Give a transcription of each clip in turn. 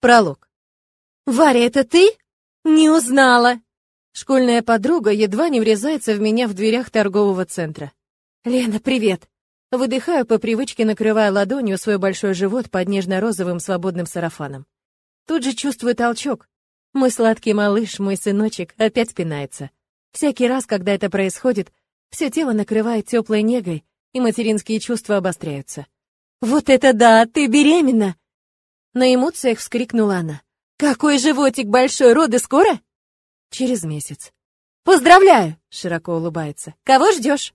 Пролог. «Варя, это ты? Не узнала!» Школьная подруга едва не врезается в меня в дверях торгового центра. «Лена, привет!» Выдыхаю по привычке, накрывая ладонью свой большой живот под нежно-розовым свободным сарафаном. Тут же чувствую толчок. Мой сладкий малыш, мой сыночек, опять пинается. Всякий раз, когда это происходит, все тело накрывает теплой негой, и материнские чувства обостряются. «Вот это да! Ты беременна!» На эмоциях вскрикнула она. «Какой животик большой! Роды скоро?» «Через месяц». «Поздравляю!» — широко улыбается. «Кого ждешь?»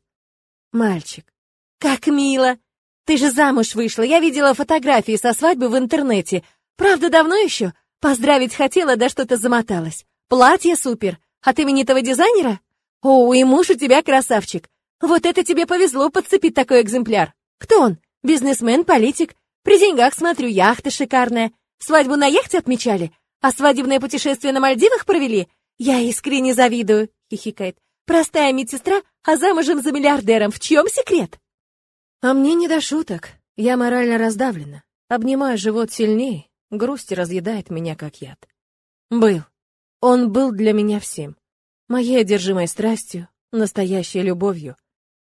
«Мальчик». «Как мило! Ты же замуж вышла, я видела фотографии со свадьбы в интернете. Правда, давно еще? Поздравить хотела, да что-то замоталась. Платье супер. От именитого дизайнера? О, и муж у тебя красавчик. Вот это тебе повезло подцепить такой экземпляр. Кто он? Бизнесмен, политик? При деньгах, смотрю, яхта шикарная. Свадьбу на яхте отмечали? А свадебное путешествие на Мальдивах провели? Я искренне завидую, хихикает. Простая медсестра, а замужем за миллиардером. В чем секрет? А мне не до шуток. Я морально раздавлена. Обнимаю живот сильнее, грусть разъедает меня, как яд. Был. Он был для меня всем. Моей одержимой страстью, настоящей любовью,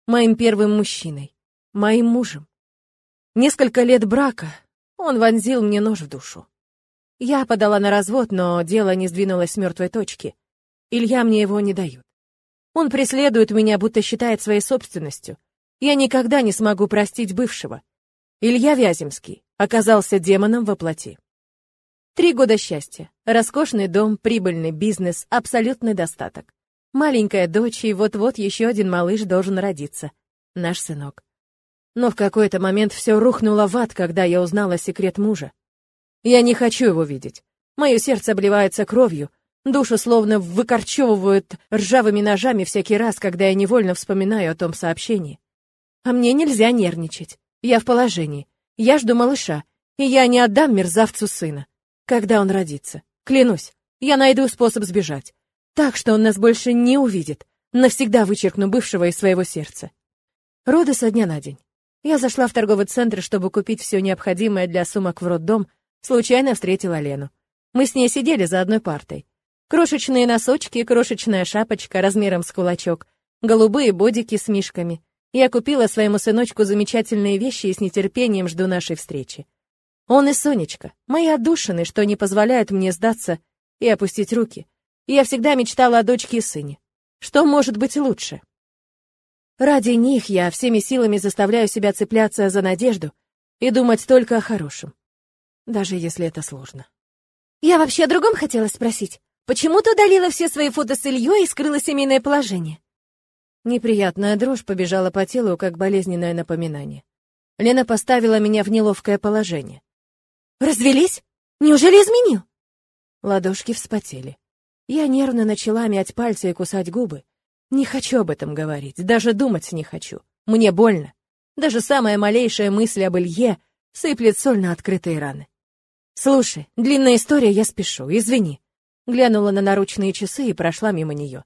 моим первым мужчиной, моим мужем. Несколько лет брака, он вонзил мне нож в душу. Я подала на развод, но дело не сдвинулось с мертвой точки. Илья мне его не дает. Он преследует меня, будто считает своей собственностью. Я никогда не смогу простить бывшего. Илья Вяземский оказался демоном во плоти. Три года счастья, роскошный дом, прибыльный бизнес, абсолютный достаток. Маленькая дочь, и вот-вот еще один малыш должен родиться. Наш сынок. Но в какой-то момент все рухнуло в ад, когда я узнала секрет мужа. Я не хочу его видеть. Мое сердце обливается кровью, душу словно выкорчевывают ржавыми ножами всякий раз, когда я невольно вспоминаю о том сообщении. А мне нельзя нервничать. Я в положении. Я жду малыша, и я не отдам мерзавцу сына. Когда он родится, клянусь, я найду способ сбежать. Так что он нас больше не увидит. Навсегда вычеркну бывшего из своего сердца. Роды со дня на день. Я зашла в торговый центр, чтобы купить все необходимое для сумок в роддом, случайно встретила Лену. Мы с ней сидели за одной партой. Крошечные носочки, крошечная шапочка размером с кулачок, голубые бодики с мишками. Я купила своему сыночку замечательные вещи и с нетерпением жду нашей встречи. Он и Сонечка, мои отдушины, что не позволяют мне сдаться и опустить руки. Я всегда мечтала о дочке и сыне. Что может быть лучше? Ради них я всеми силами заставляю себя цепляться за надежду и думать только о хорошем, даже если это сложно. Я вообще о другом хотела спросить. Почему ты удалила все свои фото с Ильей и скрыла семейное положение? Неприятная дрожь побежала по телу, как болезненное напоминание. Лена поставила меня в неловкое положение. «Развелись? Неужели изменил?» Ладошки вспотели. Я нервно начала мять пальцы и кусать губы. Не хочу об этом говорить, даже думать не хочу. Мне больно. Даже самая малейшая мысль об Илье сыплет соль на открытые раны. «Слушай, длинная история, я спешу, извини». Глянула на наручные часы и прошла мимо нее.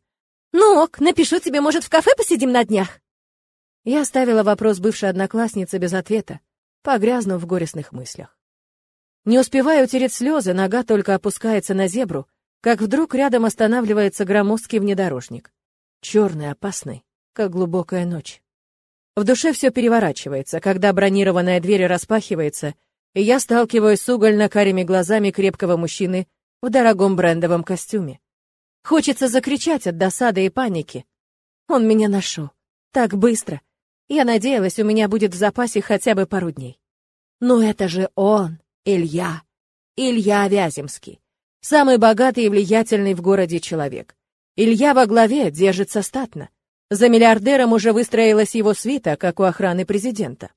«Ну ок, напишу тебе, может, в кафе посидим на днях?» Я оставила вопрос бывшей одноклассницы без ответа, погрязнув в горестных мыслях. Не успевая утереть слезы, нога только опускается на зебру, как вдруг рядом останавливается громоздкий внедорожник черный, опасный, как глубокая ночь. В душе все переворачивается, когда бронированная дверь распахивается, и я сталкиваюсь с угольно-карими глазами крепкого мужчины в дорогом брендовом костюме. Хочется закричать от досады и паники. Он меня нашел. Так быстро. Я надеялась, у меня будет в запасе хотя бы пару дней. Но это же он, Илья. Илья Вяземский. Самый богатый и влиятельный в городе человек. Илья во главе держится статно. За миллиардером уже выстроилась его свита, как у охраны президента.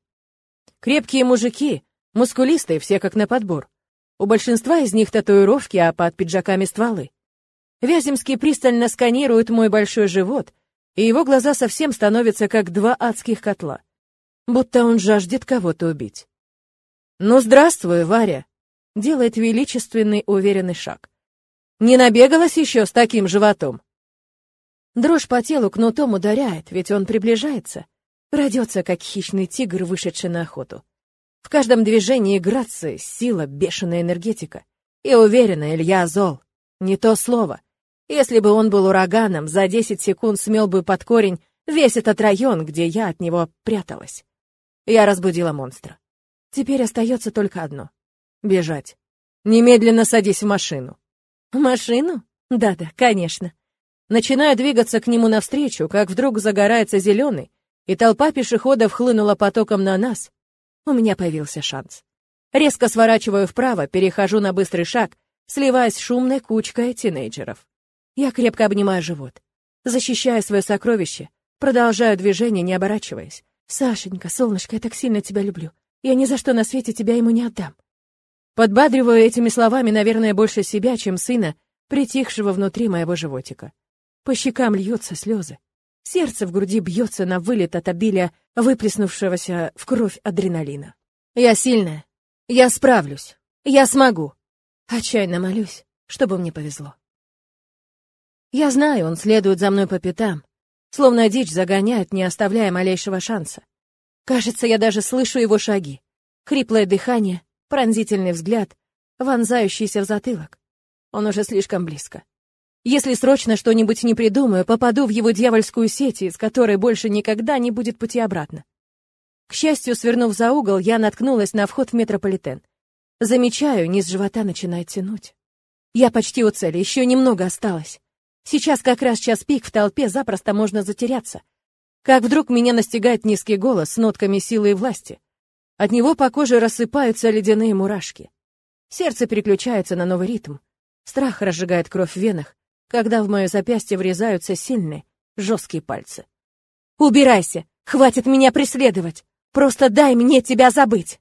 Крепкие мужики, мускулистые, все как на подбор. У большинства из них татуировки, а под пиджаками стволы. Вяземский пристально сканирует мой большой живот, и его глаза совсем становятся как два адских котла. Будто он жаждет кого-то убить. «Ну, здравствуй, Варя!» Делает величественный, уверенный шаг. «Не набегалась еще с таким животом?» Дрожь по телу кнутом ударяет, ведь он приближается. Крадется, как хищный тигр, вышедший на охоту. В каждом движении грация, сила, бешеная энергетика. И уверена, Илья зол. Не то слово. Если бы он был ураганом, за 10 секунд смел бы под корень весь этот район, где я от него пряталась. Я разбудила монстра. Теперь остается только одно — бежать. Немедленно садись в машину. Машину? Да-да, конечно. Начинаю двигаться к нему навстречу, как вдруг загорается зеленый, и толпа пешеходов хлынула потоком на нас. У меня появился шанс. Резко сворачиваю вправо, перехожу на быстрый шаг, сливаясь с шумной кучкой тинейджеров. Я крепко обнимаю живот. Защищая свое сокровище, продолжаю движение, не оборачиваясь. «Сашенька, солнышко, я так сильно тебя люблю. Я ни за что на свете тебя ему не отдам». Подбадриваю этими словами, наверное, больше себя, чем сына, притихшего внутри моего животика. По щекам льются слезы. Сердце в груди бьется на вылет от обилия выплеснувшегося в кровь адреналина. Я сильная. Я справлюсь. Я смогу. Отчаянно молюсь, чтобы мне повезло. Я знаю, он следует за мной по пятам, словно дичь загоняет, не оставляя малейшего шанса. Кажется, я даже слышу его шаги. Хриплое дыхание, пронзительный взгляд, вонзающийся в затылок. Он уже слишком близко. Если срочно что-нибудь не придумаю, попаду в его дьявольскую сеть, из которой больше никогда не будет пути обратно. К счастью, свернув за угол, я наткнулась на вход в метрополитен. Замечаю, низ живота начинает тянуть. Я почти у цели, еще немного осталось. Сейчас как раз час пик в толпе, запросто можно затеряться. Как вдруг меня настигает низкий голос с нотками силы и власти. От него по коже рассыпаются ледяные мурашки. Сердце переключается на новый ритм. Страх разжигает кровь в венах, когда в мое запястье врезаются сильные, жесткие пальцы. «Убирайся! Хватит меня преследовать! Просто дай мне тебя забыть!»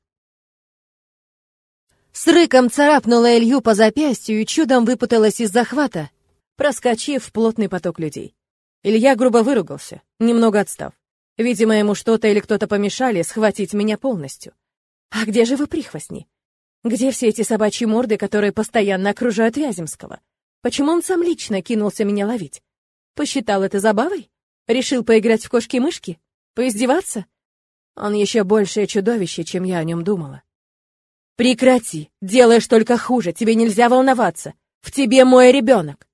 С рыком царапнула Илью по запястью и чудом выпуталась из захвата, проскочив в плотный поток людей. Илья грубо выругался, немного отстав. Видимо, ему что-то или кто-то помешали схватить меня полностью. А где же вы, прихвостни? Где все эти собачьи морды, которые постоянно окружают Вяземского? Почему он сам лично кинулся меня ловить? Посчитал это забавой? Решил поиграть в кошки-мышки? Поиздеваться? Он еще большее чудовище, чем я о нем думала. Прекрати, делаешь только хуже, тебе нельзя волноваться. В тебе мой ребенок.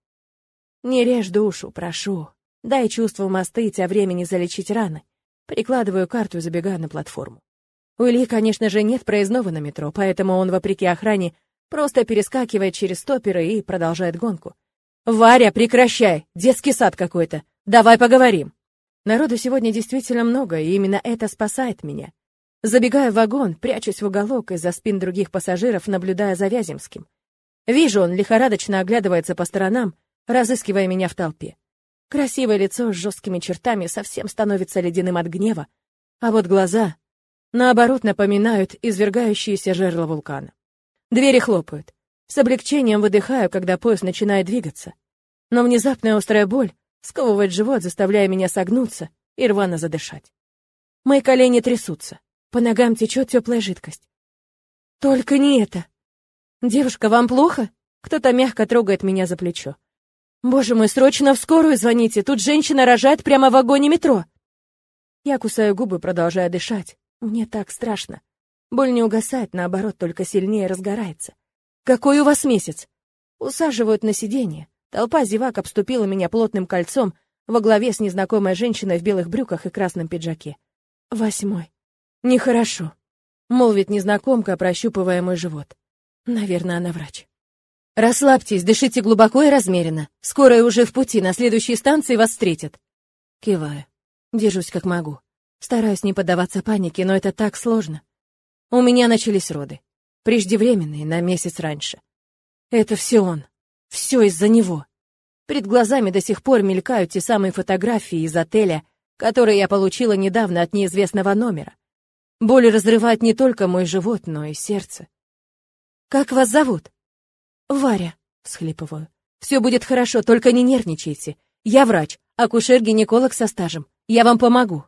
Не режь душу, прошу. Дай чувствам остыть, а времени залечить раны. Прикладываю карту и забегаю на платформу. У Ильи, конечно же, нет проездного на метро, поэтому он, вопреки охране, просто перескакивает через стоперы и продолжает гонку. «Варя, прекращай! Детский сад какой-то! Давай поговорим!» Народу сегодня действительно много, и именно это спасает меня. Забегаю в вагон, прячусь в уголок из-за спин других пассажиров, наблюдая за Вяземским. Вижу, он лихорадочно оглядывается по сторонам, разыскивая меня в толпе. Красивое лицо с жесткими чертами совсем становится ледяным от гнева, а вот глаза, наоборот, напоминают извергающиеся жерла вулкана. Двери хлопают. С облегчением выдыхаю, когда поезд начинает двигаться. Но внезапная острая боль сковывает живот, заставляя меня согнуться и рвано задышать. Мои колени трясутся, по ногам течет теплая жидкость. Только не это. Девушка, вам плохо? Кто-то мягко трогает меня за плечо. Боже мой, срочно в скорую звоните, тут женщина рожает прямо в вагоне метро. Я кусаю губы, продолжая дышать. Мне так страшно. Боль не угасает, наоборот, только сильнее разгорается. Какой у вас месяц? Усаживают на сиденье. Толпа зевак обступила меня плотным кольцом во главе с незнакомой женщиной в белых брюках и красном пиджаке. Восьмой. Нехорошо. Молвит незнакомка, прощупывая мой живот. Наверное, она врач. «Расслабьтесь, дышите глубоко и размеренно. Скорая уже в пути, на следующей станции вас встретят». Киваю. Держусь как могу. Стараюсь не поддаваться панике, но это так сложно. У меня начались роды. Преждевременные, на месяц раньше. Это все он. Все из-за него. Перед глазами до сих пор мелькают те самые фотографии из отеля, которые я получила недавно от неизвестного номера. Боль разрывает не только мой живот, но и сердце. «Как вас зовут?» «Варя», — всхлипываю. «Все будет хорошо, только не нервничайте. Я врач, акушер-гинеколог со стажем. Я вам помогу».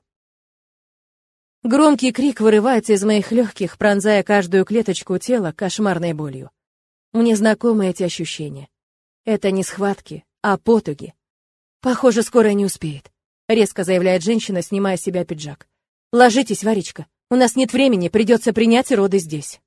Громкий крик вырывается из моих легких, пронзая каждую клеточку тела кошмарной болью. Мне знакомы эти ощущения. Это не схватки, а потуги. Похоже, скоро не успеет. Резко заявляет женщина, снимая с себя пиджак. Ложитесь, Варечка. У нас нет времени, придется принять роды здесь.